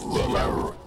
Ruler.